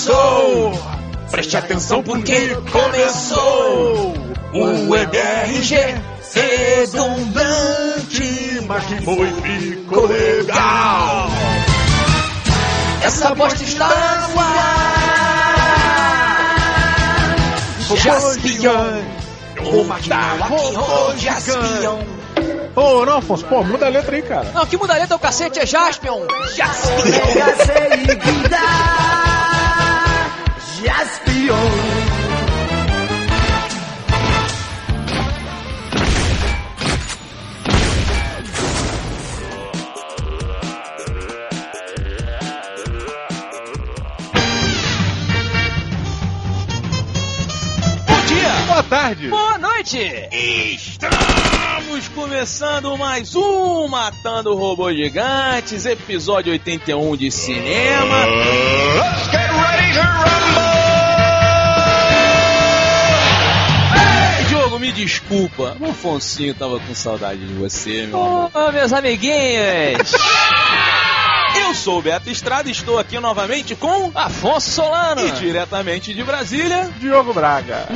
começou! Preste atenção porque começou! O EDRG redundante, mas que foi, ficou legal! Essa bosta está no ar! Jaspion! Eu vou matar o Jaspion! Ô, não, Afonso, pô, muda a letra aí, cara. Não, que muda a letra é o cacete, é Jaspion! Jaspion! Bom dia! Boa tarde. Boa noite! Estamos começando mais um Matando Robôs Gigantes, episódio 81 de cinema. Ei, Diogo, me desculpa, o Afonsinho tava com saudade de você, meu amor. Ô, meus amiguinhos! Eu sou o Beto Estrada e estou aqui novamente com... Afonso Solano! E diretamente de Brasília, Diogo Braga.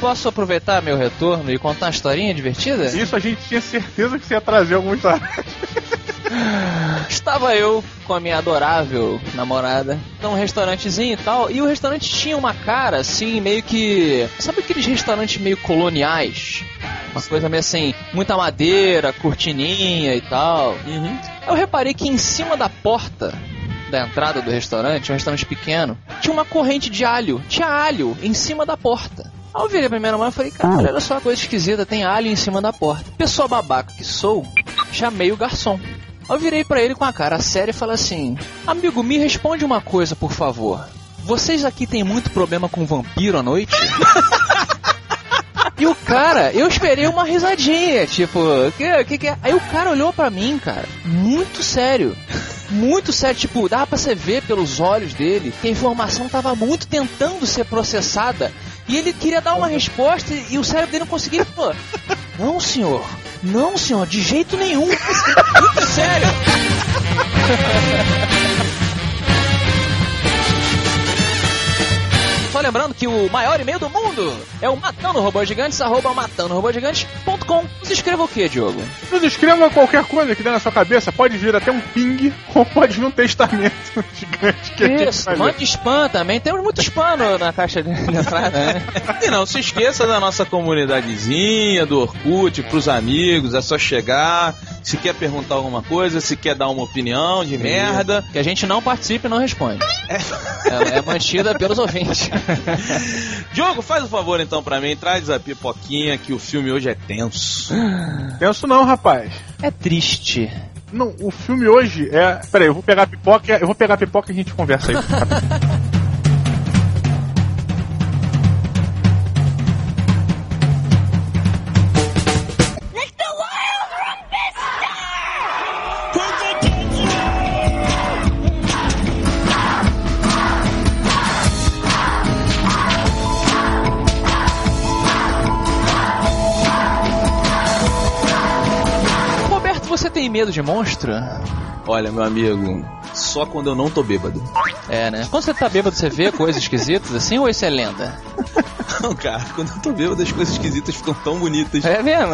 Posso aproveitar meu retorno e contar uma historinha divertida? Isso a gente tinha certeza que você ia trazer alguma história. Estava eu com a minha adorável namorada num restaurantezinho e tal, e o restaurante tinha uma cara assim, meio que. Sabe aqueles restaurantes meio coloniais? Uma coisa meio assim, muita madeira, cortininha e tal. Uhum. Eu reparei que em cima da porta da entrada do restaurante, um restaurante pequeno, tinha uma corrente de alho. Tinha alho em cima da porta. Aí eu virei pra minha namorada e falei, cara, olha só uma coisa esquisita, tem alho em cima da porta. Pessoa babaca que sou, chamei o garçom. Eu virei pra ele com a cara séria e falei assim: Amigo, me responde uma coisa, por favor. Vocês aqui têm muito problema com vampiro à noite? E o cara, eu esperei uma risadinha, tipo, que, que, é? Aí o cara olhou pra mim, cara, muito sério. Muito sério, tipo, dava pra você ver pelos olhos dele que a informação tava muito tentando ser processada. E ele queria dar uma resposta e, o cérebro dele não conseguia. Ele falou: Não, senhor, não, senhor, de jeito nenhum. Muito sério. Lembrando que o maior e-mail do mundo é o matando robôs gigantes, arroba matandorobogigantes.com. Nos escreva o que, Diogo? Nos escreva qualquer coisa que der na sua cabeça. Pode vir até um ping ou pode vir um testamento gigante que a Isso, ler. mande spam também. Temos muito spam no- na caixa de de entrada, né? E não se esqueça da nossa comunidadezinha, do Orkut, pros amigos, é só chegar. Se quer perguntar alguma coisa, se quer dar uma opinião de merda. Que a gente não participa e não responde. Ela é mantida pelos ouvintes. Diogo, faz o favor então pra mim, traz a pipoquinha que o filme hoje é tenso. Penso não, rapaz. É triste. Não, o filme hoje é. Peraí, eu vou pegar a pipoca, eu vou pegar a pipoca e a gente conversa aí. tem medo de monstro? Olha, meu amigo, só quando eu não tô bêbado. É, né? Quando você tá bêbado, você vê coisas esquisitas assim ou isso é lenda? Não, cara, quando eu tô bêbado as coisas esquisitas ficam tão bonitas. É mesmo?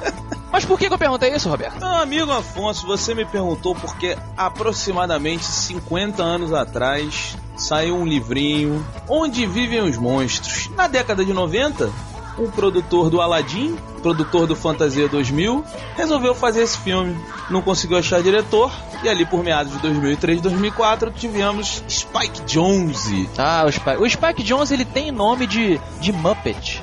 Mas por que, que eu perguntei isso, Roberto? Meu amigo Afonso, você me perguntou porque aproximadamente 50 anos atrás saiu um livrinho Onde Vivem os Monstros. Na década de 90, o produtor do Aladdin, produtor do Fantasia 2000, resolveu fazer esse filme. Não conseguiu achar diretor e ali por meados de 2003, 2004 tivemos Spike Jonze. Ah, o Spike. O Spike Jones ele tem nome de, de Muppet.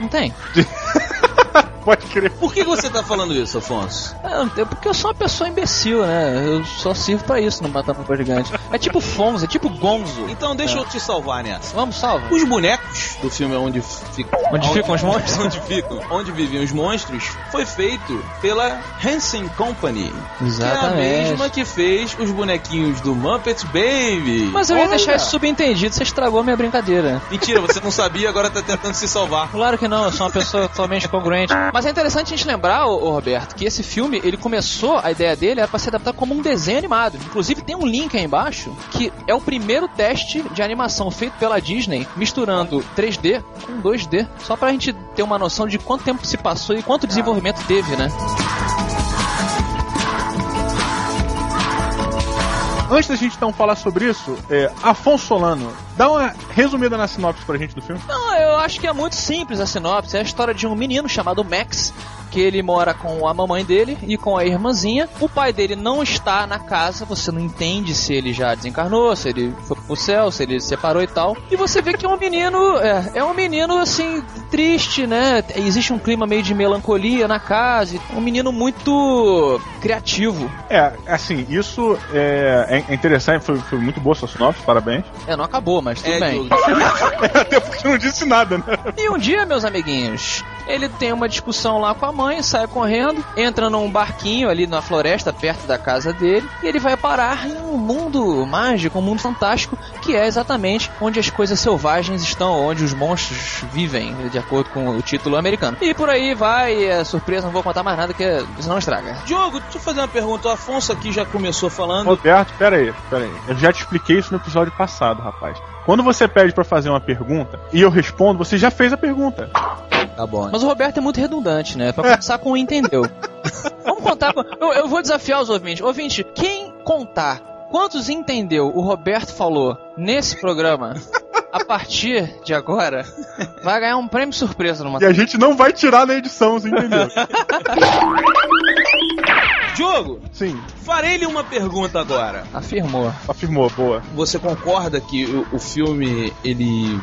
Não tem? Pode crer. Por que você tá falando isso, Afonso? É, é porque eu sou uma pessoa imbecil, né? Eu só sirvo pra isso no Matando Robô Gigante. É tipo Fonz, é tipo Gonzo. Então deixa eu te salvar nessa. Vamos, salva. Os bonecos do filme Onde, Fica, onde Ficam os Monstros? onde, ficam, onde Vivem os Monstros, foi feito pela Hansen Company. Exatamente. Que é a mesma que fez os bonequinhos do Muppet Baby. Mas eu ia Olha. deixar isso subentendido, você estragou a minha brincadeira. Mentira, você não sabia, agora tá tentando se salvar. Claro que não, eu sou uma pessoa totalmente congruente. Mas é interessante a gente lembrar, ô, ô, Roberto, que esse filme, ele começou, a ideia dele era pra se adaptar como um desenho animado. Inclusive tem um link aí embaixo, que é o primeiro teste de animação feito pela Disney, misturando 3D com 2D, só pra gente ter uma noção de quanto tempo se passou e quanto desenvolvimento teve, né? Antes da gente então falar sobre isso, é, Afonso Solano, dá uma resumida na sinopse pra gente do filme. Não, eu acho que é muito simples a sinopse. É a história de um menino chamado Max, que ele mora com a mamãe dele e com a irmãzinha. O pai dele não está na casa, você não entende se ele já desencarnou, se ele foi pro céu, se ele se separou e tal. E você vê que é um menino, é, é um menino assim, triste, né? Existe um clima meio de melancolia na casa. Um menino muito criativo. É, assim, isso é, é interessante, foi, foi muito boa sua sinopse, parabéns. É, não acabou, mas tudo É, bem. Até porque não disse nada, né? E um dia, meus amiguinhos, ele tem uma discussão lá com a mãe, sai correndo, entra num barquinho ali na floresta perto da casa dele, e ele vai parar em um mundo mágico, um mundo fantástico, que é exatamente onde as coisas selvagens estão, onde os monstros vivem, de acordo com o título americano. E por aí vai, é surpresa, não vou contar mais nada que senão estraga. Diogo, deixa eu fazer uma pergunta. O Afonso aqui já começou falando. Roberto, pera aí, pera aí. Eu já te expliquei isso no episódio passado, rapaz. Quando você pede pra fazer uma pergunta e eu respondo, você já fez a pergunta. Tá bom. Mas o Roberto é muito redundante, né? Pra começar com o entendeu. Vamos contar. com- Eu, eu vou desafiar os ouvintes. Ouvinte, quem contar quantos entendeu o Roberto falou nesse programa, a partir de agora, vai ganhar um prêmio surpresa numa. E a gente não vai tirar na edição, você entendeu? Diogo, Sim, farei-lhe uma pergunta agora. Afirmou. afirmou, boa. Você concorda que o, o filme ele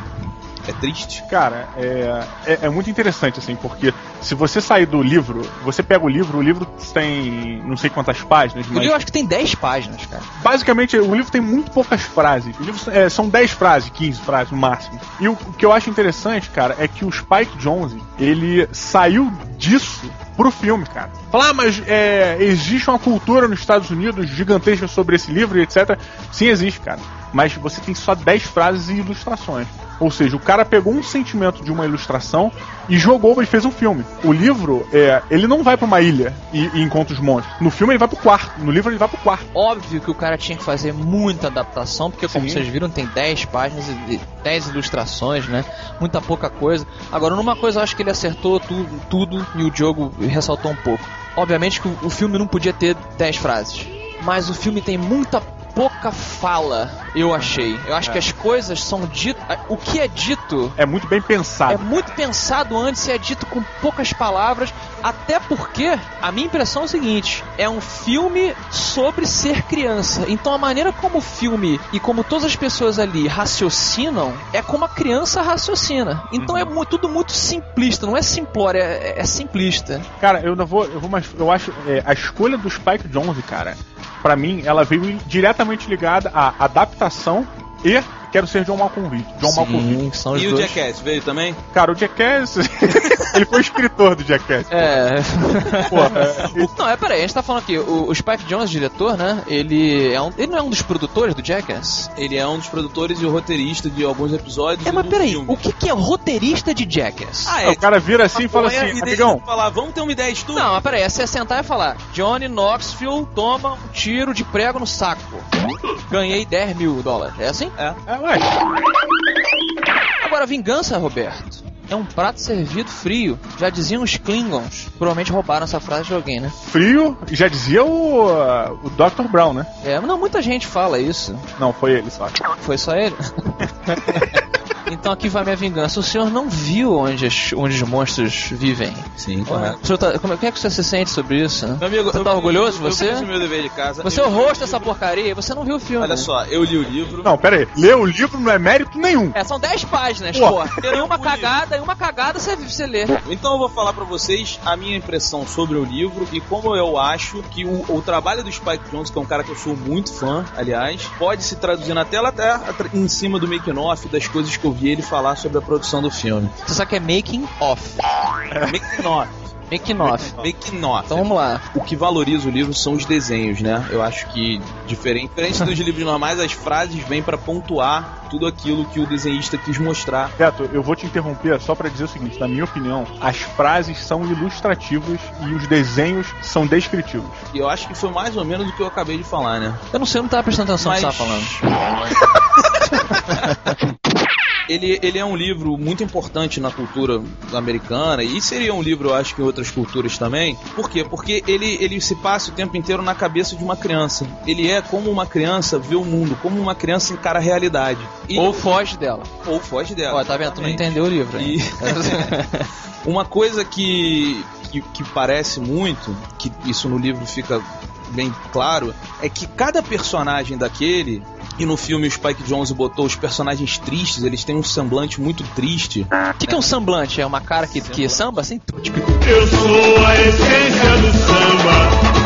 é triste? Cara, é, é, é muito interessante, assim, porque se você sair do livro, você pega o livro, o livro tem não sei quantas páginas, O mas livro eu acho que tem 10 páginas, cara. basicamente o livro tem muito poucas frases. O livro é, são 10 frases, 15 frases no máximo. E o, o que eu acho interessante, cara, é que o Spike Jonze, ele saiu disso pro filme, cara. Falar, ah, mas é, existe uma cultura nos Estados Unidos gigantesca sobre esse livro e etc. Sim, existe, cara. Mas você tem só 10 frases e ilustrações. Ou seja, o cara pegou um sentimento de uma ilustração e jogou e fez um filme. O livro, é, ele não vai pra uma ilha e, e encontra os monstros. No filme ele vai pro quarto. No livro ele vai pro quarto. Óbvio que o cara tinha que fazer muita adaptação, porque como Sim. vocês viram, tem 10 páginas e 10 ilustrações, né? Muita pouca coisa. Agora, numa coisa eu acho que ele acertou tu, tudo e o Diogo ressaltou um pouco. Obviamente que o, o filme não podia ter 10 frases, mas o filme tem muita pouca fala, eu achei. Eu acho que as coisas são ditas. O que é dito É muito bem é pensado. muito pensado antes e é dito com poucas palavras, até porque a minha impressão é o seguinte: é um filme sobre ser criança. Então a maneira como o filme e como todas as pessoas ali raciocinam é como a criança raciocina. Então é mu- tudo muito simplista, não é simplório, é, é simplista. Cara, eu não vou. Eu vou mais. Eu acho. é, a escolha do Spike Jonze, cara, pra mim, ela veio diretamente ligada à adaptação e quero ser John Malkovich. John Malkovich. são os E o dois. Jackass veio também? Cara, o Jackass. ele foi escritor do Jackass. É. Porra, é, Não, é peraí, a gente tá falando aqui, o, o Spike Jones, diretor, né? Ele é um, ele não é um dos produtores do Jackass? Ele é um dos produtores e o roteirista de alguns episódios É, mas peraí, filme. o que, que é roteirista de Jackass? Ah, o cara vira assim e fala assim, e amigão, falar, vamos ter uma ideia de tudo? Não, mas peraí, é você sentar e falar: Johnny Knoxville toma um tiro de prego no saco. Ganhei 10 mil dólares. É assim? É. é, ué, Agora, vingança, Roberto. É um prato servido frio. Já diziam os Klingons. Provavelmente roubaram essa frase de alguém, né? frio, já dizia o, o Dr. Brown, né? É, não, muita gente fala isso. Não, foi ele só. Foi só ele? então aqui vai minha vingança. O senhor não viu onde, as- onde os monstros vivem? Sim, O senhor tá, como, é- como é que você se sente sobre isso? Meu amigo, Você eu tá orgulhoso de eu você? fiz o meu dever de casa. Você é Eu o o rosto dessa porcaria e você não viu o filme. Olha só, eu li o livro. Não, pera aí. Ler o livro não é mérito nenhum. É, são 10 páginas, Pô. Tem uma cagada, e uma cagada você, você lê. Então eu vou falar pra vocês a minha impressão sobre o livro e como eu acho que o, o trabalho do Spike Jones, que é um cara que eu sou muito fã, aliás, pode se traduzir na tela até em cima do making off das coisas que eu vi ouvir ele falar sobre a produção do filme. Você sabe que é making off. Making off. Making off. Making off. Então vamos lá. O que valoriza o livro são os desenhos, né? Eu acho que, diferente, diferente dos livros normais, as frases vêm pra pontuar tudo aquilo que o desenhista quis mostrar. Beto, eu vou te interromper só pra dizer o seguinte: na minha opinião, as frases são ilustrativas e os desenhos são descritivos. E eu acho que foi mais ou menos o que eu acabei de falar, né? Eu não sei, eu não tava prestando atenção no que Mas- você tava falando. Ele, ele é um livro muito importante na cultura americana e seria um livro, eu acho que em outras culturas também. Por quê? Porque ele, ele se passa o tempo inteiro na cabeça de uma criança. Ele é como uma criança vê o mundo, como uma criança encara a realidade. E- Ou foge dela. ou foge dela. Ó, tá vendo? Tu não entendeu o livro? E uma coisa que, que, que parece muito, que isso no livro fica bem claro, é que cada personagem daquele, e no filme o Spike Jonze botou os personagens tristes, eles têm um semblante muito triste. O que, que é um semblante? É uma cara que, que samba assim? Tipo, Eu sou a essência do samba.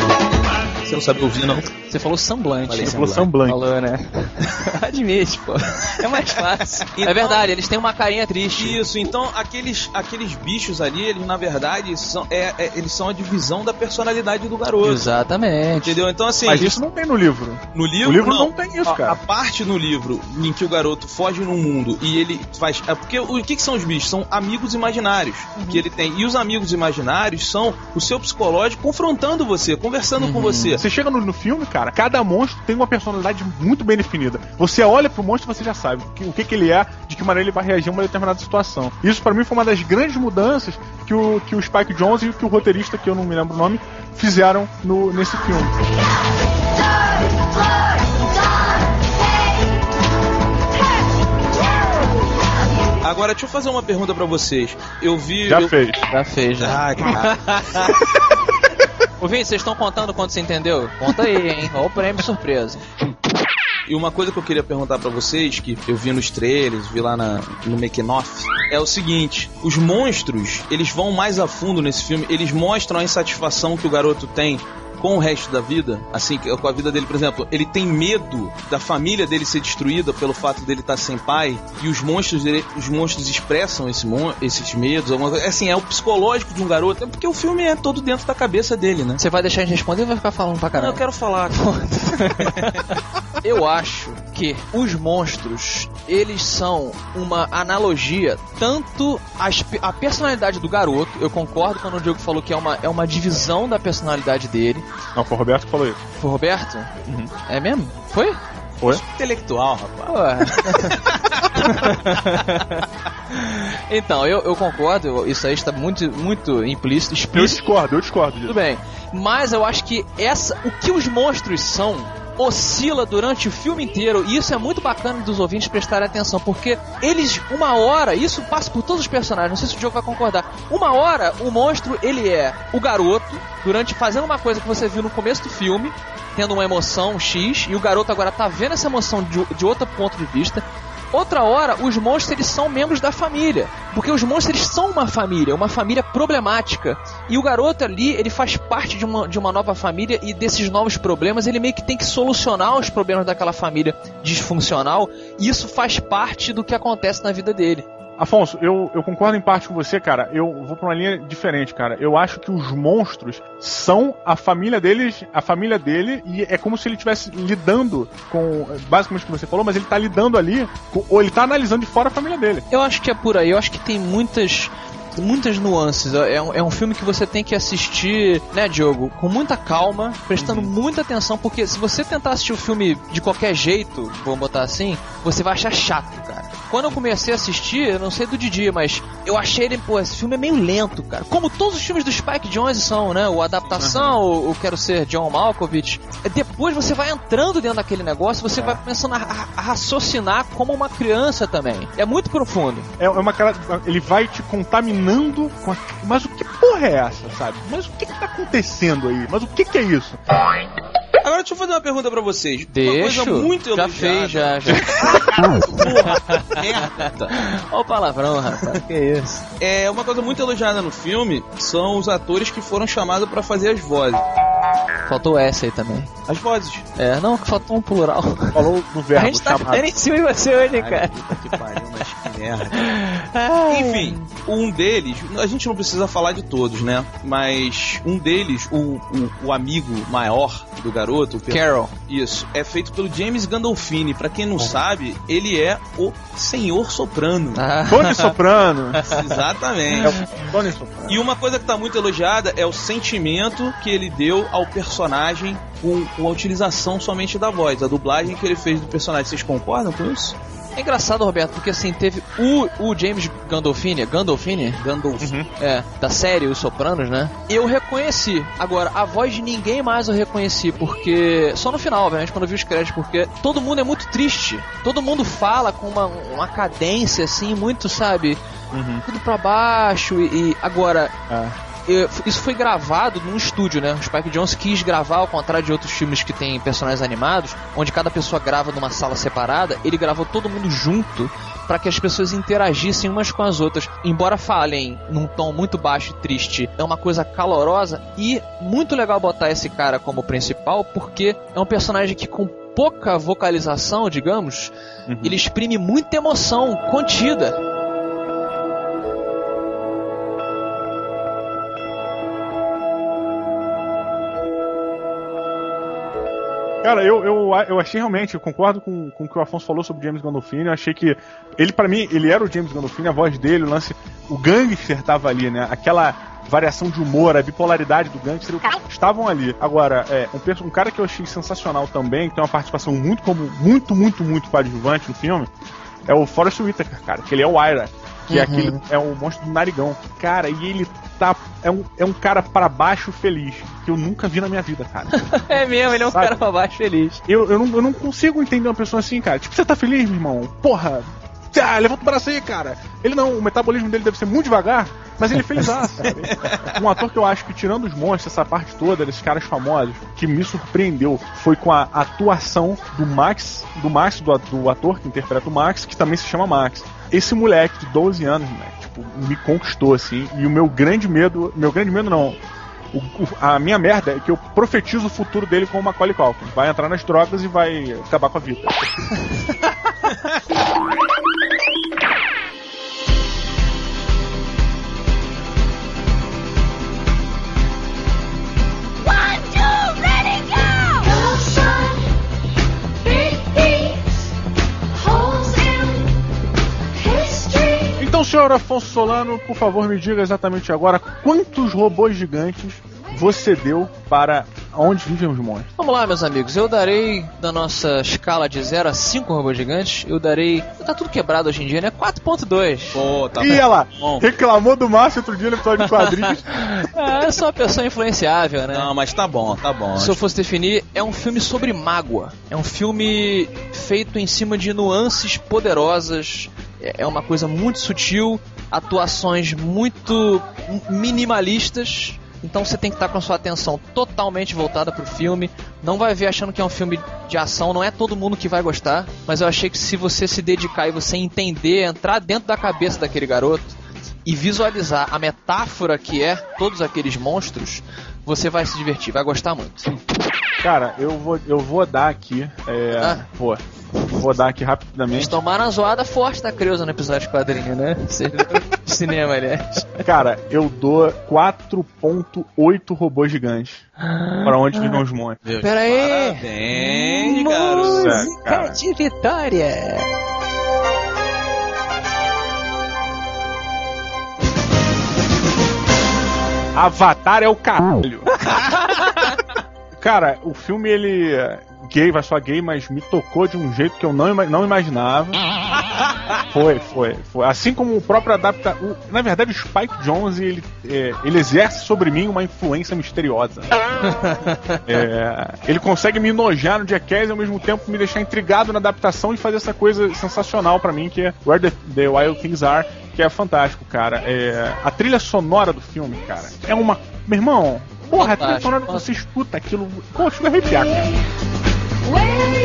Você não sabe ouvir, não? Você falou semblante. Falei Você Falou semblante. Falou, né? Admite, pô. É mais fácil. Então- É verdade, eles têm uma carinha triste. Isso, então aqueles, aqueles bichos ali, eles na verdade são, é, é- eles são a divisão da personalidade do garoto. Exatamente. Entendeu? Então assim, Mas isso não tem no livro. no livro, O livro não tem isso, A- cara. A, parte no livro em que o garoto foge no mundo e ele faz. É porque o que, que são os bichos? São amigos imaginários Uhum. que ele tem. E os amigos imaginários são o seu psicológico confrontando você, conversando Uhum. com você. Você chega no, no filme, cara, cada monstro tem uma personalidade muito bem definida. Você olha pro monstro e você já sabe o que, o que, que ele é, de que maneira ele vai reagir a uma determinada situação. Isso pra mim foi uma das grandes mudanças que o, que o Spike Jonze e que o roteirista, que eu não me lembro o nome, fizeram no, nesse filme. Agora, deixa eu fazer uma pergunta pra vocês. Eu vi. Já eu... fez. Já fez, já. Ah, cara. Vini, vocês estão contando quanto você entendeu? Conta aí, hein? Olha o prêmio surpresa. E uma coisa que eu queria perguntar pra vocês, que eu vi nos trailers, vi lá na, no making é o seguinte: os monstros, eles vão mais a fundo nesse filme, eles mostram a insatisfação que o garoto tem com o resto da vida, assim, com a vida dele, por exemplo, ele tem medo da família dele ser destruída pelo fato dele estar sem pai, e os monstros dele, os monstros expressam esse mon esses medos, alguma coisa. assim, é o psicológico de um garoto, é porque o filme é todo dentro da cabeça dele, né? Você vai deixar a gente responder ou vai ficar falando pra Não, caralho? eu quero falar. Eu acho que os monstros, eles são uma analogia, tanto pe- a personalidade do garoto, eu concordo quando o Diego falou que é uma, é uma divisão da personalidade dele. Não, foi o Roberto que falou isso. Foi o Roberto? É mesmo? Foi? Foi? Intelectual, rapaz. Então, eu, eu concordo, eu- isso aí está muito, muito implícito, Eu explícito. discordo, eu discordo Tudo disso. bem. Mas eu acho que essa, o que os monstros são oscila durante o filme inteiro. E isso é muito bacana dos ouvintes prestarem atenção porque eles uma hora isso passa por todos os personagens não sei se o Diogo vai concordar. Uma hora o monstro ele é o garoto durante fazendo uma coisa que você viu no começo do filme tendo uma emoção X e o garoto agora tá vendo essa emoção de, de outro ponto de vista Outra hora, os monstros eles são membros da família, porque os monstros eles são uma família, uma família problemática. E o garoto ali, ele faz parte de uma, de uma nova família e desses novos problemas, ele meio que tem que solucionar os problemas daquela família disfuncional, e isso faz parte do que acontece na vida dele. Afonso, eu, eu concordo em parte com você, cara. Eu vou pra uma linha diferente, cara. Eu acho que os monstros são a família deles, a família dele, e é como se ele estivesse lidando com basicamente o que você falou, mas ele tá lidando ali, com- ou ele tá analisando de fora a família dele. Eu acho que é por aí, eu acho que tem muitas muitas nuances. É um, é um filme que você tem que assistir, né, Diogo, com muita calma, prestando muita atenção, porque se você tentar assistir o filme de qualquer jeito, vamos botar assim, você vai achar chato, cara. Quando eu comecei a assistir, eu não sei do Didi, mas eu achei ele, pô, esse filme é meio lento, cara. Como todos os filmes do Spike Jonze são, né? O Adaptação, o, o Quero Ser John Malkovich. É, Depois você vai entrando dentro daquele negócio, você vai começando a, a- a raciocinar como uma criança também. É muito profundo. É, é uma cara. Ele vai te contaminando com a, Mas o que porra é essa, sabe? Mas o que, que tá acontecendo aí? Mas o que, que é isso? Agora deixa eu fazer uma pergunta pra vocês. Uma Deixa. coisa muito já elogiada. fez, já, já. Merda. Olha o palavrão, rapaz. que isso? É uma coisa muito elogiada no filme são os atores que foram chamados pra fazer as vozes. Faltou essa aí também. As vozes. É, não, faltou um plural. Falou do A verbo gente tá chamado. ficando em cima de você hoje, cara. Ai, que pariu, mas merda. Enfim, um deles, a gente não precisa falar de todos, né? Mas um deles, o, o, o amigo maior do garoto, Carol. isso, é feito pelo James Gandolfini. Pra quem não sabe, ele é o Senhor Soprano. Ah. Tony Soprano. Exatamente. É o Tony Soprano. E uma coisa que tá muito elogiada é o sentimento que ele deu ao personagem com, com a utilização somente da voz, a dublagem que ele fez do personagem. Vocês concordam com isso? É engraçado, Roberto, porque assim, teve o, o James Gandolfini, Gandolfini? Gandolfini. É, da série Os Sopranos, né? Eu reconheci. Agora, a voz de ninguém mais eu reconheci, porque. Só no final, obviamente, quando eu vi os créditos, porque todo mundo é muito triste. Todo mundo fala com uma, uma cadência, assim, muito, sabe? Tudo pra baixo e. e- agora. É. isso foi gravado num estúdio, né? O Spike Jonze quis gravar, ao contrário de outros filmes que tem personagens animados, onde cada pessoa grava numa sala separada, ele gravou todo mundo junto para que as pessoas interagissem umas com as outras. Embora falem num tom muito baixo e triste, é uma coisa calorosa e muito legal botar esse cara como principal, porque é um personagem que com pouca vocalização, digamos, ele exprime muita emoção contida. Cara, eu, eu, eu achei realmente, eu concordo com, com o que o Afonso falou sobre James Gandolfini. Eu achei que ele, pra mim, ele era o James Gandolfini, a voz dele, o lance. O gangster tava ali, né? Aquela variação de humor, a bipolaridade do gangster estavam ali. Agora, é, um, um cara que eu achei sensacional também, que tem uma participação muito, como, muito, muito, muito coadjuvante no filme, é o Forrest Whitaker, cara, que ele é o Ira. Que é aquele. É o monstro do narigão. Cara, e ele tá. É um, é um cara para baixo feliz. Que eu nunca vi na minha vida, cara. É mesmo, ele é um Sabe? cara pra baixo feliz. Eu, eu, não, eu não consigo entender uma pessoa assim, cara. Tipo, você tá feliz, meu irmão? Porra! Ah, levanta o braço aí, cara. Ele não, o metabolismo dele deve ser muito devagar, mas ele é feliz, sabe? Um ator que eu acho que, tirando os monstros, essa parte toda, desses caras famosos, que me surpreendeu foi com a atuação do Max, do Max, do, do ator que interpreta o Max, que também se chama Max. Esse moleque de 12 anos, moleque, tipo, me conquistou, assim, e o meu grande medo, meu grande medo não, o- a minha merda é que eu profetizo o futuro dele com o Macaulay Culkin. Vai entrar nas drogas e vai acabar com a vida. senhor Afonso Solano, por favor, me diga exatamente agora quantos robôs gigantes você deu para onde vivem os monstros. Vamos lá, meus amigos. Eu darei, da nossa escala de 0 a 5 robôs gigantes, eu darei. Tá tudo quebrado hoje em dia, né? 4.2. Pô, tá e olha lá, bom. reclamou do Márcio outro dia no episódio de quadrinhos. Ah, eu sou uma pessoa influenciável, né? Não, mas tá bom, tá bom. Se eu fosse definir, é um filme sobre mágoa. É um filme feito em cima de nuances poderosas. É uma coisa muito sutil, atuações muito minimalistas. Então você tem que estar com a sua atenção totalmente voltada pro filme. Não vai ver achando que é um filme de ação, não é todo mundo que vai gostar. Mas eu achei que se você se dedicar e você entender, entrar dentro da cabeça daquele garoto e visualizar a metáfora que é todos aqueles monstros, você vai se divertir, vai gostar muito. Cara, eu vou, eu vou dar aqui. É, Ah. Vou, vou dar aqui Eles rapidamente. tomaram a zoada forte da Creuza no episódio de quadrinho, né? Viram? Cinema, aliás. Cara, eu dou 4.8 robôs gigantes. Para onde vivem os monstros. Deus, Pera aí. Parabéns. Música cara. de vitória. Avatar é o caralho. Cara, o filme ele é gay, vai só gay, mas me tocou de um jeito que eu não, não imaginava. Foi, foi, foi. Assim como o próprio adapta, o- na verdade o Spike Jonze ele, é, ele exerce sobre mim uma influência misteriosa. É, ele consegue me enojar no Jackass e ao mesmo tempo me deixar intrigado na adaptação e fazer essa coisa sensacional pra mim que é Where the, the Wild Things Are, que é fantástico, cara. É, a trilha sonora do filme, cara, é uma, meu irmão. Porra, a trilha sonora você escuta aquilo. Pô, chega a arrepiar, cara.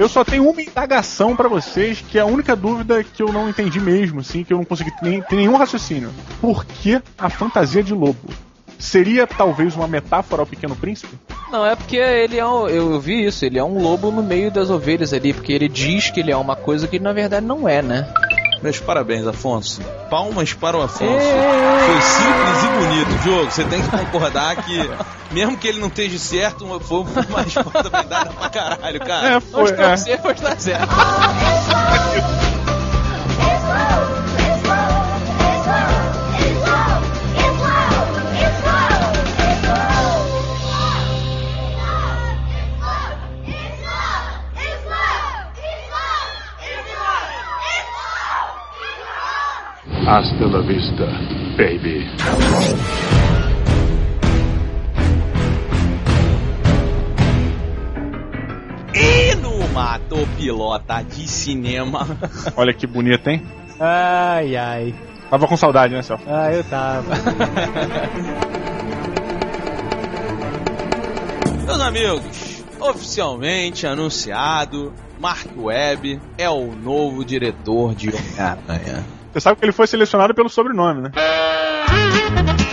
Eu só tenho uma indagação pra vocês, que é a única dúvida que eu não entendi mesmo, assim, que eu não consegui nem, ter nenhum raciocínio. Por que a fantasia de lobo? Seria talvez uma metáfora ao Pequeno Príncipe? Não, é porque ele é um, eu vi isso, ele é um lobo no meio das ovelhas ali, porque ele diz que ele é uma coisa que na verdade não é, né? Meus parabéns, Afonso. Palmas para o Afonso. Foi simples e bonito o jogo. Você tem que concordar que, mesmo que ele não esteja certo, uma- foi uma resposta bem dada pra caralho, cara. É, foi. estou É. certo, foi estar certo. La vista, baby. E no Mato Pilota de Cinema. Olha que bonita, hein? Ai, ai. Tava com saudade, né, Celso? Ah, eu tava. Meus amigos, oficialmente anunciado, Mark Webb é o novo diretor de Homem-Aranha. Você sabe que ele foi selecionado pelo sobrenome, né?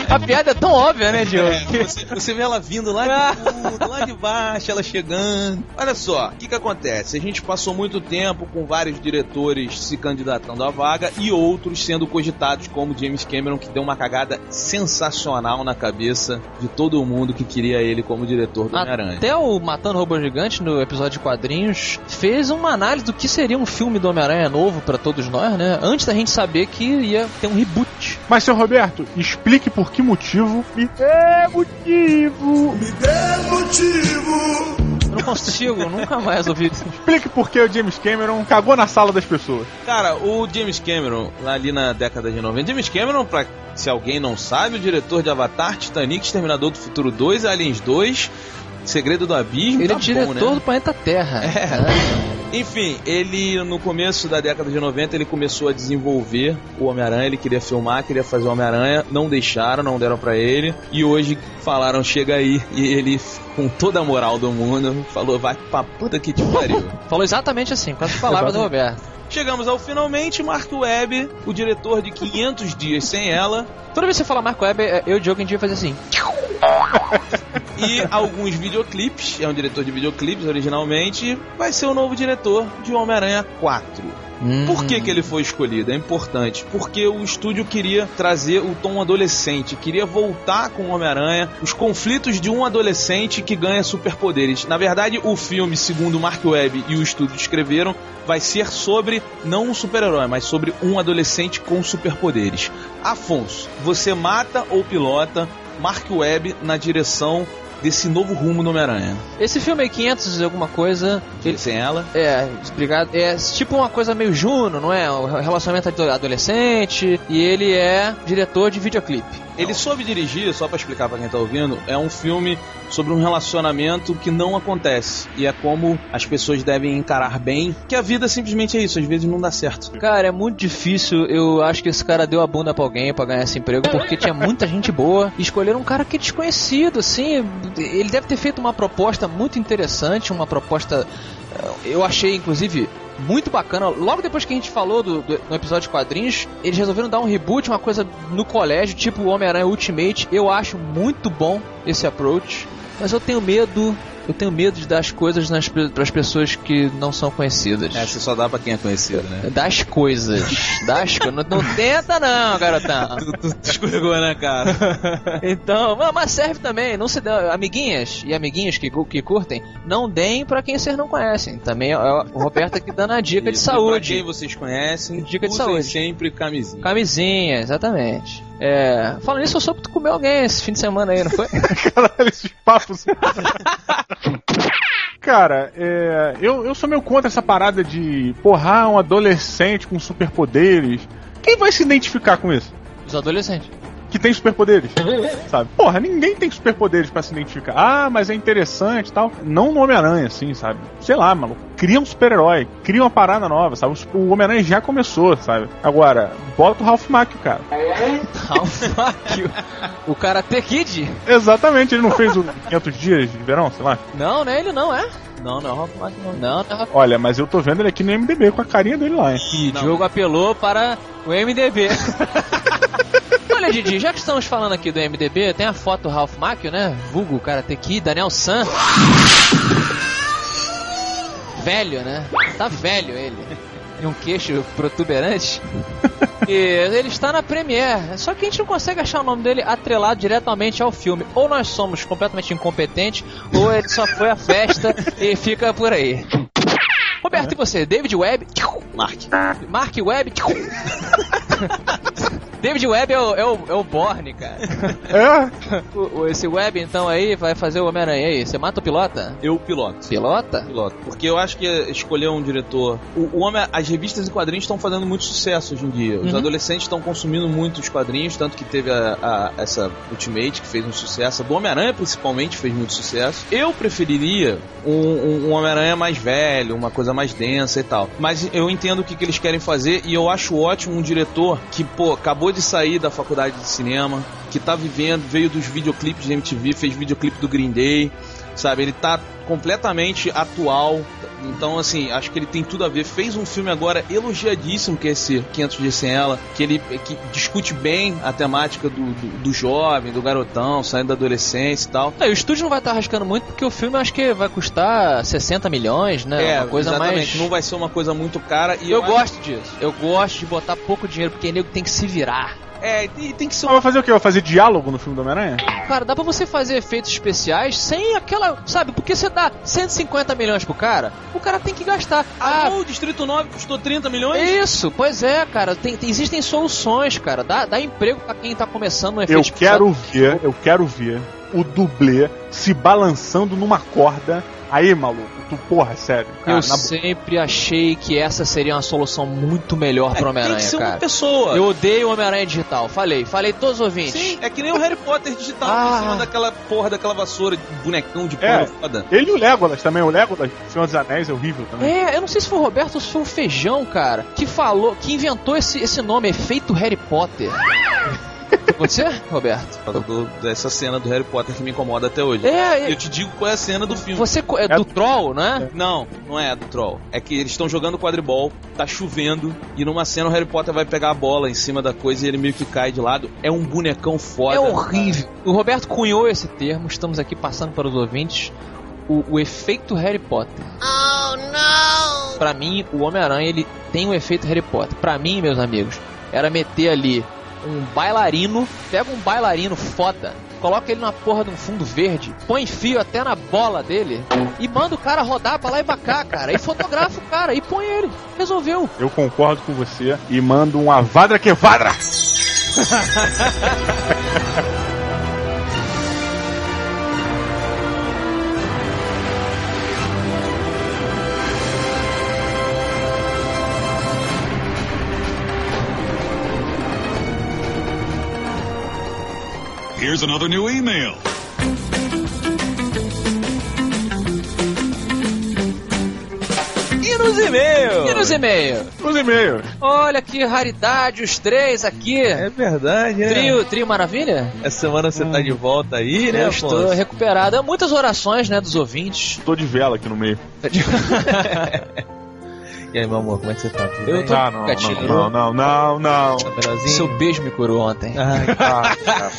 A piada é tão óbvia, né, Diogo? É, você, você vê ela vindo lá de fundo, lá de baixo, ela chegando. Olha só, o que que acontece? A gente passou muito tempo com vários diretores se candidatando à vaga e outros sendo cogitados, como James Cameron, que deu uma cagada sensacional na cabeça de todo mundo que queria ele como diretor do Homem-Aranha. Até o Matando Robô Gigante, no episódio de quadrinhos, fez uma análise do que seria um filme do Homem-Aranha novo pra todos nós, né? Antes da gente saber que ia ter um reboot. Mas, seu Roberto, explique por que motivo. Me dê motivo! Eu não consigo, nunca mais ouvi. Explique por que o James Cameron cagou na sala das pessoas. Cara, o James Cameron, ali na década de 90, James Cameron, pra, se alguém não sabe, o diretor de Avatar, Titanic, Exterminador do Futuro 2, Aliens 2, Segredo do Abismo, Ele tá é bom, diretor né? do planeta Terra. É. Enfim, ele no começo da década de 90 ele começou a desenvolver o Homem-Aranha, ele queria filmar, queria fazer o Homem-Aranha, não deixaram, não deram pra ele. E hoje falaram, chega aí, e ele com toda a moral do mundo falou, vai pra puta que te pariu. Falou exatamente assim, com as palavras do Roberto. Chegamos ao finalmente, Mark Webb, o diretor de 500 dias sem ela, Toda vez que você fala Marco Webb, é- eu e o Diogo a gente vai fazer assim. e alguns videoclipes, é um diretor de videoclipes originalmente, vai ser o novo diretor de Homem-Aranha 4. Por que, que ele foi escolhido? É importante. Porque o estúdio queria trazer o tom adolescente, queria voltar com o Homem-Aranha, os conflitos de um adolescente que ganha superpoderes. Na verdade, o filme, segundo Mark Webb e o estúdio escreveram, vai ser sobre não um super-herói, mas sobre um adolescente com superpoderes. Afonso, você mata ou pilota Mark Webb na direção desse novo rumo do Homem-Aranha? Esse filme aí, 500 e alguma coisa, ele, Sem ela? É, explicado. É tipo uma coisa meio Juno, não é? O relacionamento ado- adolescente. E ele é diretor de videoclipe. Ele soube dirigir, só pra explicar pra quem tá ouvindo, é um filme sobre um relacionamento que não acontece. E é como as pessoas devem encarar bem que a vida simplesmente é isso, às vezes não dá certo. Cara, é muito difícil. Eu acho que esse cara deu a bunda pra alguém pra ganhar esse emprego, porque tinha muita gente boa. E escolheram um cara que é desconhecido, assim. Ele deve ter feito uma proposta muito interessante, uma proposta. eh, Eu achei, inclusive. Muito bacana. Logo depois que a gente falou do, do- no episódio de quadrinhos, eles resolveram dar um reboot, uma coisa no colégio, tipo Homem-Aranha Ultimate. Eu acho muito bom esse approach. Mas eu tenho medo. Eu tenho medo de dar as coisas para as pessoas que não são conhecidas. É, você só dá pra quem é conhecido, né? Das coisas. Das coisas. Não, não tenta não, garotão. Tu, tu, tu escorregou, né, cara? Então, mas- serve também. Não se dá, amiguinhas e amiguinhos que, que curtem, não deem pra quem vocês não conhecem. Também é o Roberto aqui dando a dica de Isso, Pra quem saúde. vocês conhecem, Dica de saúde. sempre camisinha. Camisinha, exatamente. É, falando nisso, eu soube que tu comeu alguém esse fim de semana aí, não foi? Caralho, esses papos. Cara, é, eu, eu sou meio contra essa parada de porra, um adolescente com superpoderes. Quem vai se identificar com isso? Os adolescentes. Que tem superpoderes. sabe? Porra, ninguém tem superpoderes pra se identificar. Ah, mas é interessante e tal. Não no Homem-Aranha, assim, sabe? Sei lá, maluco. Cria um super-herói, cria uma parada nova, sabe? O Homem-Aranha já começou, sabe? Agora, bota o Ralph Macchio, cara. Ralph Macchio. O Karate Kid? Exatamente, ele não fez o 500 dias de verão, sei lá. Não, não é ele não, é? Não, não, Ralph Macchio não. Não, não é Olha, mas eu tô vendo ele aqui no MDB com a carinha dele lá, hein? E Não. Diogo apelou para o MDB. Olha, Didi, já que estamos falando aqui do MDB, tem a foto do Ralph Macchio, né? Vulgo, Karate Kid, Daniel San. Velho, né? Tá velho ele. E um queixo protuberante. E ele está na Premiere. Só que a gente não consegue achar o nome dele atrelado diretamente ao filme. Ou nós somos completamente incompetentes, ou ele só foi à festa e fica por aí. Roberto, e você? David Webb? Mark. Mark Webb? David Webb é o, é o, é o Borne, cara. É, O- o- esse Webb, então, aí, vai fazer o Homem-Aranha aí. Você mata o pilota? Eu piloto. Pilota? Piloto. Porque eu acho que escolher um diretor. O, o homem, as revistas e quadrinhos estão fazendo muito sucesso hoje em dia. Os Uhum. adolescentes estão consumindo muito os quadrinhos, tanto que teve a, a- essa Ultimate que fez um sucesso. A do Homem-Aranha, principalmente, fez muito sucesso. Eu preferiria um, um- um Homem-Aranha mais velho, uma coisa mais densa e tal. Mas eu entendo o que, que eles querem fazer e eu acho ótimo um diretor que, pô, acabou de sair da faculdade de cinema, que tá vivendo, veio dos videoclipes de MTV, fez videoclipe do Green Day sabe? Ele tá completamente atual. Então, assim, acho que ele tem tudo a ver. Fez um filme agora elogiadíssimo, que é esse 500 Dias Sem Ela, que ele que discute bem a temática do, do, do jovem, do garotão, saindo da adolescência e tal. É, o estúdio não vai estar arriscando muito, porque o filme eu acho que vai custar 60 milhões, né? uma coisa exatamente. mais... Não vai ser uma coisa muito cara. E Eu acho- gosto disso. Eu gosto de botar pouco dinheiro, porque nego tem que se virar. É, e tem que ser Mas vai fazer o quê? Vai fazer diálogo no filme do Homem-Aranha? Cara, dá pra você fazer efeitos especiais sem aquela. Sabe, porque você dá 150 milhões pro cara, o cara tem que gastar. Ah, Ah, o Distrito 9 custou 30 milhões? isso, pois é, cara. Tem, tem- existem soluções, cara. Dá, dá emprego pra quem tá começando no efeito Eu especial. quero ver, eu quero ver o dublê se balançando numa corda. Aí, maluco, tu, porra, sério. Cara, Eu sempre achei que essa seria uma solução muito melhor pro É, tem Homem-Aranha, que ser uma cara. pessoa. Eu odeio o Homem-Aranha digital. Falei, falei todos os ouvintes. Sim, é que nem o Harry Potter digital Ah. em cima daquela porra daquela vassoura de bonecão de É. pano foda. Ele e o Legolas também, o Legolas, Senhor dos Anéis, é horrível também. É, eu não sei se foi o Roberto ou se foi o Feijão, cara, que falou, que inventou esse, esse nome, efeito Harry Potter. Você, Roberto? Por causa do- dessa cena do Harry Potter que me incomoda até hoje. É, Eu te digo qual é a cena do filme. você é É do do- Troll, né? Não, não é a do Troll. É que eles estão jogando quadribol, tá chovendo, e numa cena o Harry Potter vai pegar a bola em cima da coisa e ele meio que cai de lado. É um bonecão foda. É horrível. O Roberto cunhou esse termo, estamos aqui passando para os ouvintes. O, o efeito Harry Potter. Oh no! Pra mim, o Homem-Aranha ele tem o efeito Harry Potter. Pra mim, meus amigos, era meter ali um bailarino, pega um bailarino foda, coloca ele na porra de um fundo verde, põe fio até na bola dele e manda o cara rodar pra lá e pra cá, cara. E fotografa o cara e põe ele. Resolveu. Eu concordo com você e mando um avadra que vadra. Here's another new email. E nos e-mails? E nos e-mails? Os e-mails. Olha que raridade, os três aqui. É verdade, né? Trio, trio Maravilha? Essa semana você tá de volta aí, né, Eu estou recuperado. Muitas orações, né, dos ouvintes. Tô de vela aqui no meio. E aí, meu amor, como é que você tá? Tudo Eu tô- Ah, não, gatilho. não, não, não, não. Melhorzinho? Seu beijo me curou ontem. Ai, Ah, cara.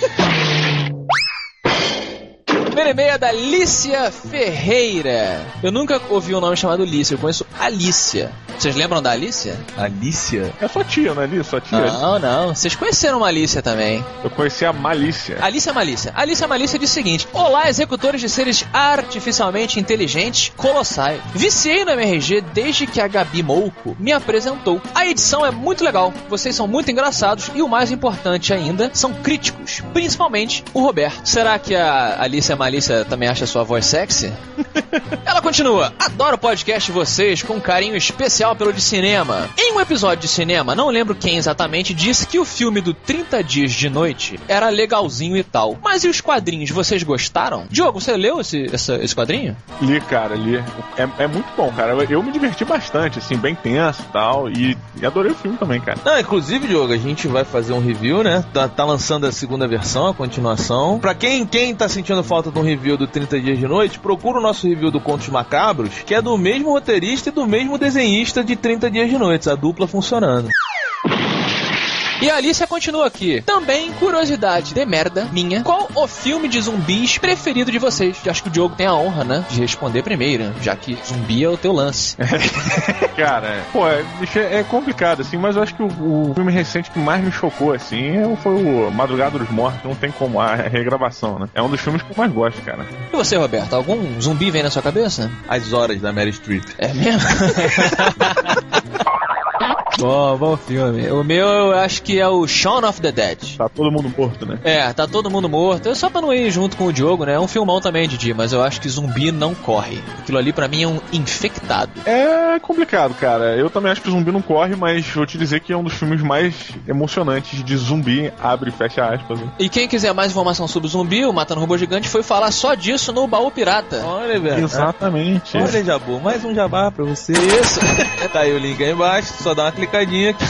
Primeiro e-mail é da Lícia Ferreira. Eu nunca ouvi um nome chamado Lícia, eu conheço Alícia. Vocês lembram da Alícia? Alicia? É sua tia, não é ali? Sua tia. Não, não. Vocês conheceram uma Alícia também. Eu conheci a Malícia. Alicia Malícia. Alicia Malícia diz o seguinte: Olá, executores de seres artificialmente inteligentes colossais. Viciei no MRG desde que a Gabi Mouco me apresentou. A edição é muito legal, vocês são muito engraçados e o mais importante ainda, são críticos. principalmente o Roberto. Será que a Alicia Malícia também acha sua voz sexy? Ela continua: Adoro o podcast de vocês com um carinho especial pelo de cinema. Em um episódio de cinema, não lembro quem exatamente disse que o filme do 30 Dias de Noite era legalzinho e tal. Mas e os quadrinhos, vocês gostaram? Diogo, você leu esse, essa- esse quadrinho? Li, cara, li. É, é muito bom, cara. Eu, eu me diverti bastante, assim, bem tenso e tal. E, e adorei o filme também, cara. Não, inclusive, Diogo, a gente vai fazer um review, né? Tá, tá lançando a segunda versão, a continuação. Pra quem, quem tá sentindo falta de um review do 30 Dias de Noite, procura o nosso review do Contos Macabros, que é do mesmo roteirista e do mesmo desenhista de 30 Dias de Noite, a dupla funcionando. E a Alicia continua aqui. Também, curiosidade de merda minha. Qual o filme de zumbis preferido de vocês? Eu acho que o Diogo tem a honra, né? De responder primeiro, já que zumbi é o teu lance. Cara, pô, é, é complicado, assim, mas eu acho que o, o filme recente que mais me chocou, assim, é foi o Madrugada dos Mortos. Não tem como, a regravação, né? É um dos filmes que eu mais gosto, cara. E você, Roberto? Algum zumbi vem na sua cabeça? As horas da Mary Streep. É mesmo? bom, bom filme. O meu eu acho que é o Shaun of the Dead. Tá todo mundo morto, né? É, tá todo mundo morto. É Só pra não ir junto com o Diogo, né? É um filmão também, Didi, mas eu acho que zumbi não corre. Aquilo ali pra mim é um infectado. É complicado, cara. Eu também acho que o zumbi não corre, mas vou te dizer que é um dos filmes mais emocionantes de zumbi, abre e fecha aspas. hein? E quem quiser mais informação sobre o zumbi, o Matando Robô Gigante, foi falar só disso no Baú Pirata. Olha, velho. Exatamente. Olha, Jabu, mais um jabá pra você. Isso. Tá aí o link aí embaixo, só dá uma clicadinha aqui.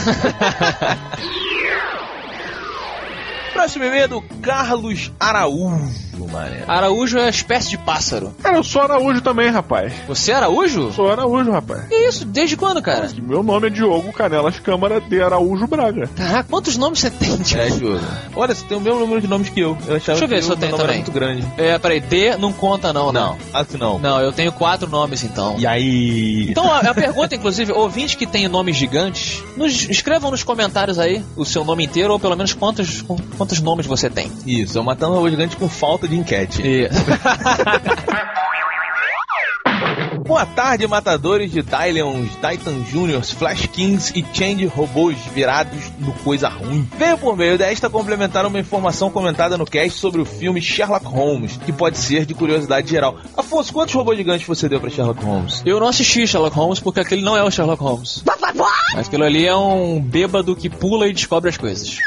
Próximo e-mail é do Carlos Araújo, mané. Araújo é uma espécie de pássaro. Cara, eu sou Araújo também, rapaz. Você é Araújo? Sou Araújo, rapaz. Que isso? Desde quando, cara? E Meu nome é Diogo Canelas Câmara de Araújo Braga. Caraca, quantos nomes você tem, tio? É, Diogo. Olha, você tem o mesmo número de nomes que eu. Eu achava Deixa eu ver se eu tenho também. muito grande. É, peraí, D não conta não, né? Não, assim não. Não, eu tenho quatro nomes então. E aí? Então, a, a pergunta, inclusive, ouvintes que têm nomes gigantes, nos escrevam nos comentários aí o seu nome inteiro, ou pelo menos quantos, quantos nomes você tem. Isso, é matando robô gigante com falta de enquete. E... Boa tarde, matadores de Dylions, Titan Juniors, Flash Kings e Change robôs virados no coisa ruim. Veio por meio desta complementar uma informação comentada no cast sobre o filme Sherlock Holmes, que pode ser de curiosidade geral. Afonso, quantos robôs gigantes você deu pra Sherlock Holmes? Eu não assisti Sherlock Holmes porque aquele não é o Sherlock Holmes. Aquilo ali é um bêbado que pula e descobre as coisas.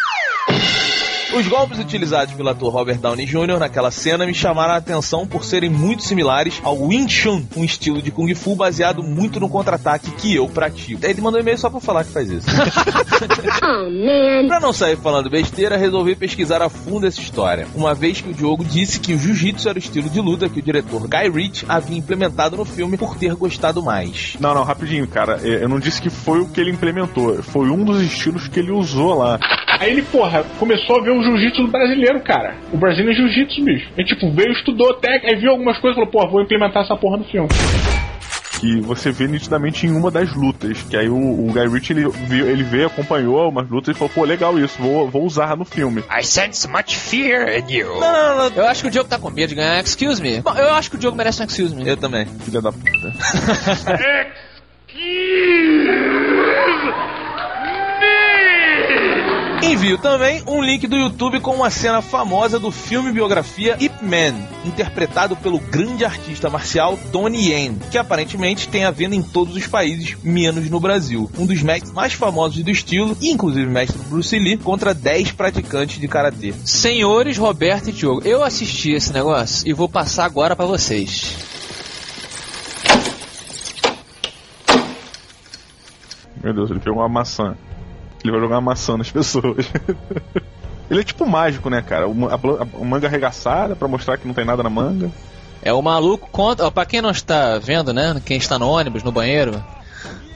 Os golpes utilizados pelo ator Robert Downey Jr. naquela cena me chamaram a atenção por serem muito similares ao Wing Chun, um estilo de Kung Fu baseado muito no contra-ataque que eu pratico. Ele mandou um e-mail só pra falar que faz isso. Pra não sair falando besteira, resolvi pesquisar a fundo essa história. Uma vez que o Diogo disse que o jiu-jitsu era o estilo de luta que o diretor Guy Ritchie havia implementado no filme por ter gostado mais. Não, não, rapidinho, cara. Eu não disse que foi o que ele implementou. Foi um dos estilos que ele usou lá. Aí ele, porra, começou a ver o jiu-jitsu brasileiro, cara. O Brasil é jiu-jitsu, bicho. Ele, tipo, veio, estudou técnica, aí viu algumas coisas e falou, porra, vou implementar essa porra no filme. Que você vê nitidamente em uma das lutas. Que aí o, o Guy Ritchie, ele, viu, ele veio, acompanhou umas lutas e falou, pô, legal isso, vou, vou usar no filme. I sense much fear in you. Não, não, não. Eu acho que o Diogo tá com medo de ganhar excuse me. Bom, eu acho que o Diogo merece um excuse me. Eu também. Filha da puta. Envio também um link do YouTube com uma cena famosa do filme biografia Ip Man, interpretado pelo grande artista marcial Tony Yen, que aparentemente tem a venda em todos os países, menos no Brasil. Um dos mestres mais famosos do estilo, e inclusive mestre Bruce Lee, contra 10 praticantes de karatê. Senhores Roberto e Diogo, eu assisti esse negócio e vou passar agora pra vocês. Meu Deus, ele pegou uma maçã. Ele vai jogar uma maçã nas pessoas. ele é tipo mágico, né, cara? A, manga arregaçada pra mostrar que não tem nada na manga. É o maluco contra. Pra quem não está vendo, né? Quem está no ônibus, no banheiro,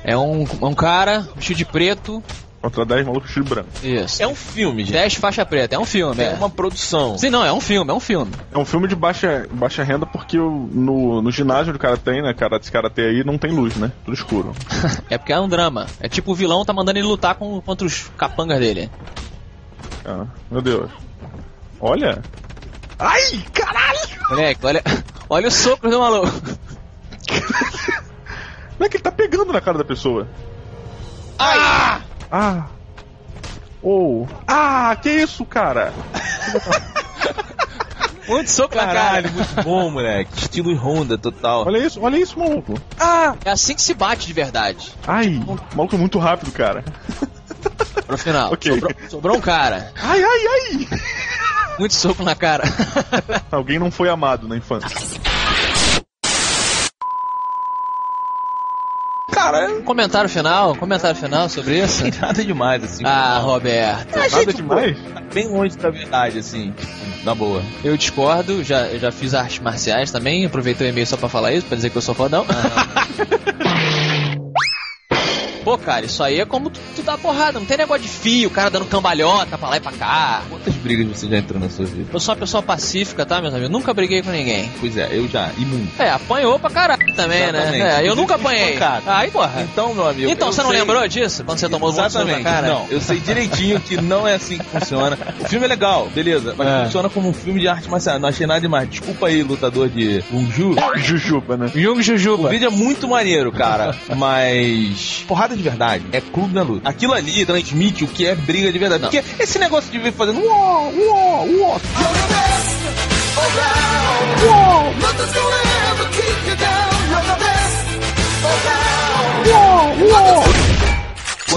é um, um cara vestido de preto. Contra 10 malucos de branco. Isso. É um filme, gente. 10 faixa preta, é um filme. É É. uma produção. Sim, não, é um filme, é um filme. É um filme de baixa, baixa renda porque no, no ginásio do cara tem, né, cara, desse karatê aí não tem luz, né? Tudo escuro. É porque é um drama. É tipo o vilão tá mandando ele lutar com, contra os capangas dele. Cara, meu Deus. Olha! Ai, caralho! Moleque, olha, olha o soco do maluco. Não é que ele tá pegando na cara da pessoa. Ai! Ah! Ou. ah, que isso, cara? Muito soco na cara. Caralho, muito bom, moleque. Estilo Honda total. Olha isso, olha isso, maluco. É assim que se bate de verdade. Ai, o maluco é muito rápido, cara. Pro final. Ok. Sobrou, sobrou um cara. Ai, ai, ai. Muito soco na cara. Alguém não foi amado na infância. Cara, comentário final, comentário final sobre isso? nada demais, assim. Ah, Roberto. Nada demais. Tá bem longe da verdade, assim. Na boa. Eu discordo, já, já fiz artes marciais também, aproveitei o e-mail só pra falar isso, pra dizer que eu sou fodão. Pô, cara, isso aí é como tu, tu dá porrada, não tem negócio de fio, o cara dando cambalhota pra lá e pra cá. Quantas brigas você já entrou na sua vida? Eu sou uma pessoa pacífica, tá, meus amigos? Nunca briguei com ninguém. Pois é, eu já. E muito. É, apanhou pra caralho também, Exatamente. né? É, eu nunca apanhei. Aí, porra. Então, meu amigo. Então, você não sei- lembrou disso? Quando você tomou Exatamente. cara? Não, eu sei direitinho que não é assim que funciona. O filme é legal, beleza, mas É. funciona como um filme de arte marcial. Não achei nada demais. Desculpa aí, lutador de Wushu. Jujuba, né? Jung O Jujuba. vídeo é muito maneiro, cara, mas porrada de verdade, é clube na luta. Aquilo ali transmite o que é briga de verdade. Não. Porque esse negócio de vir fazendo uó, uó, uó,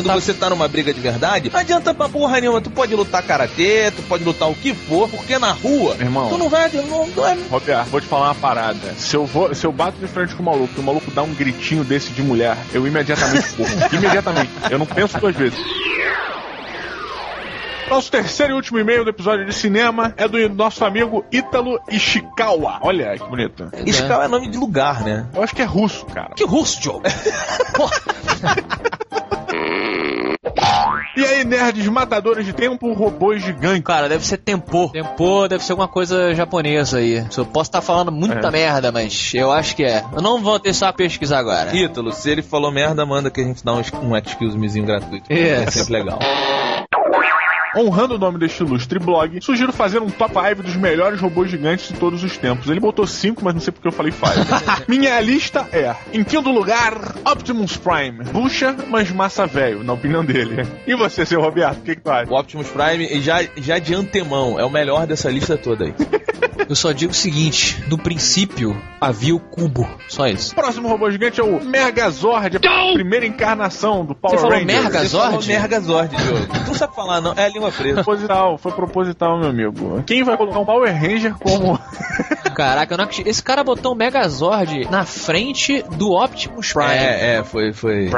Quando você tá numa briga de verdade, não adianta pra porra nenhuma. Tu pode lutar karatê, tu pode lutar o que for, porque na rua, irmão. tu não vai. Não, não é Roberto, vou te falar uma parada. Se eu, vou, se eu bato de frente com o maluco e o maluco dá um gritinho desse de mulher, eu imediatamente corro. imediatamente. Eu não penso duas vezes. Nosso terceiro e último e-mail do episódio de cinema é do nosso amigo Ítalo Ishikawa. Olha que bonito. Ishikawa é nome de lugar, né? Eu acho que é russo, cara. Que russo, Joe. E aí, nerds matadores de tempo, robôs gigantes. Cara, deve ser Tempo. Tempo deve ser alguma coisa japonesa aí. Eu posso estar falando muita É. merda, mas eu acho que é. Eu não vou ter só a pesquisar agora. Ítalo, se ele falou merda, manda que a gente dá um, um excuse mezinho gratuito. É Isso. sempre legal. Honrando o nome deste ilustre blog, sugiro fazer um top 5 dos melhores robôs gigantes de todos os tempos. Ele botou 5, mas não sei porque eu falei 5. Minha lista é: em quinto lugar, Optimus Prime. Bucha, mas massa velho, na opinião dele. E você, seu Roberto, o que, que tu acha? O Optimus Prime, já, já de antemão, é o melhor dessa lista toda aí. Eu só digo o seguinte: no princípio havia o cubo. Só isso. O próximo robô gigante é o Megazord, a primeira encarnação do Power Você falou Rangers. Merga- Você falou Megazord? Megazord, Diogo. Tu não sabe falar, não. É a presa. Proposital, foi proposital, meu amigo. Quem vai colocar um Power Ranger como. Caraca, não acredito. Esse cara botou o Megazord na frente do Optimus Prime. É, é, foi, foi.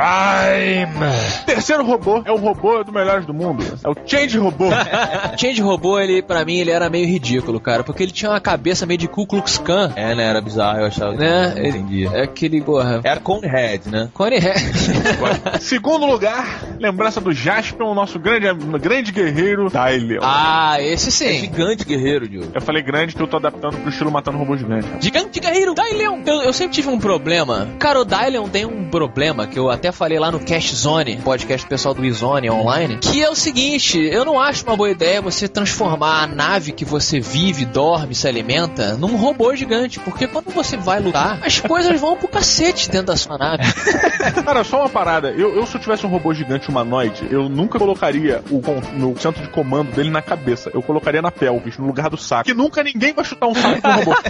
Terceiro robô é o robô do Melhores do Mundo. É o Change Robô. Change Robô, ele, pra mim, ele era meio ridículo, cara. Porque ele tinha uma cabeça meio de Ku Klux Klan. É, né? Era bizarro, eu achava. Né? Entendi. É aquele, porra. Era Conehead, né? Cone Segundo lugar, lembrança do Jaspion, o nosso grande, grande guerreiro, Dylion. Ah, esse É sim. gigante guerreiro, Diogo. Eu falei grande que eu tô adaptando pro estilo matando robô gigante. Gigante guerreiro, Dylion! Eu, eu sempre tive um problema. Cara, o Dylion tem um problema que eu até falei lá no Cash Zone, podcast pessoal do Izone online, que é o seguinte: eu não acho uma boa ideia você transformar a nave que você vive, dorme, se alimenta num robô gigante, porque quando você vai lutar, as coisas vão pro cacete dentro da sua nave. Cara, só uma parada. Eu, eu, se eu tivesse um robô gigante humanoide, eu nunca colocaria o meu centro de comando dele na cabeça. Eu colocaria na pelvis, no lugar do saco. Que nunca ninguém vai chutar um saco com um robô.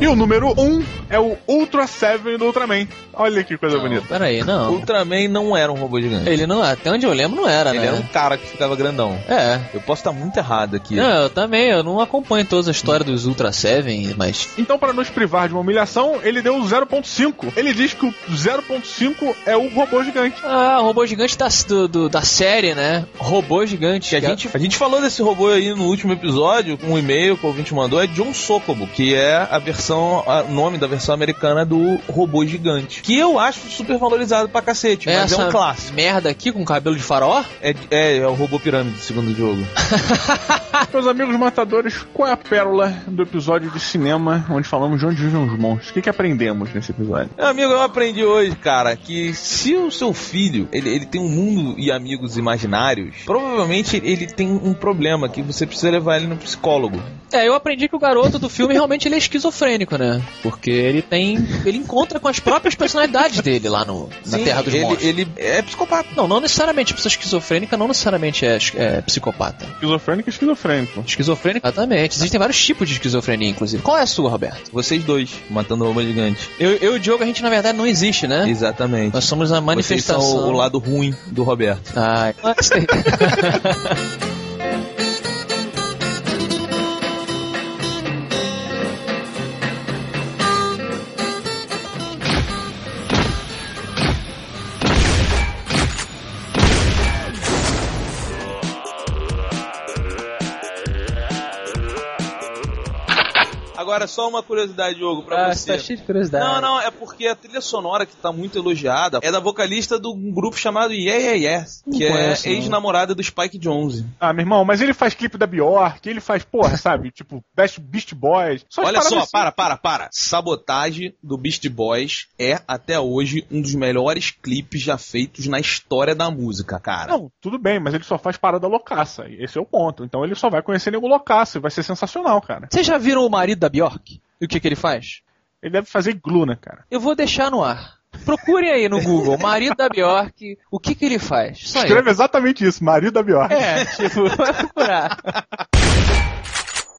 E o número 1 um é o Ultra Seven do Ultraman. Olha que coisa bonita. Pera aí, não. Ultraman não era um robô gigante. Ele não, até onde eu lembro, não era, Ele né? era um cara que ficava grandão. É. Eu posso estar muito errado aqui. Não, eu também, eu não acompanho toda a história dos Ultra Seven, mas Então, para nos privar de uma humilhação, ele deu o 0.5. Ele diz que o 0.5 é o robô gigante. Ah, o robô gigante da, do, do- da série, né? Robô gigante. Que a, gente, a gente falou desse robô aí no último episódio, com um e-mail que o ouvinte mandou, é John Sokobo, que é a versão, o nome da versão americana do robô gigante. Que eu acho super valorizado pra cacete, mas é Essa um clássico. merda aqui com cabelo de faraó? É, é, é o robô pirâmide, segundo o jogo. Meus amigos matadores, qual é a pérola do episódio de cinema onde falamos de onde vivem os monstros? O que, que aprendemos nesse episódio? Meu amigo, eu aprendi hoje, cara, que se o seu filho ele, ele tem um mundo e amigos imaginários, provavelmente ele tem um problema que você precisa levar ele no psicólogo. É, eu aprendi que o garoto do filme realmente ele é esquizofrênico, né? Porque ele tem. Ele encontra com as próprias personalidades dele lá no, na Sim, Terra dos ele, Monstros. ele é psicopata. Não, não necessariamente. A pessoa esquizofrênica não necessariamente é, é psicopata. Esquizofrênico e esquizofrênico. Esquizofrênica, exatamente. Existem vários tipos de esquizofrenia, inclusive. Qual é a sua, Roberto? Vocês dois, matando robô gigante. Eu, eu e o Diogo, a gente na verdade não existe, né? Exatamente. Nós somos a Vocês manifestação. são o, o lado ruim do Roberto. Ah, gostei. Agora, só uma curiosidade, Diogo, pra Ah, você. tá cheio de curiosidade. Não, não, é porque a trilha sonora que tá muito elogiada é da vocalista de um grupo chamado Yeah Yeah Yes, que conheço, é ex-namorada do Spike Jonze. Ah, meu irmão, mas ele faz clipe da Bjork, ele faz, porra, sabe? Tipo, Best Beast Boys. Só Olha só, assim. para, para, para. Sabotagem do Beast Boys é, até hoje, um dos melhores clipes já feitos na história da música, cara. Não, tudo bem, mas ele só faz parada loucaça. Esse é o ponto. Então ele só vai conhecer nego loucaço e vai ser sensacional, cara. Vocês já viram o marido da Bjork? E o que, que ele faz? Ele deve fazer glue, né, cara? Eu vou deixar no ar. Procurem aí no Google, marido da Bjork, o que que ele faz? Só Escreve exatamente isso, marido da Bjork. É, tipo, vai procurar.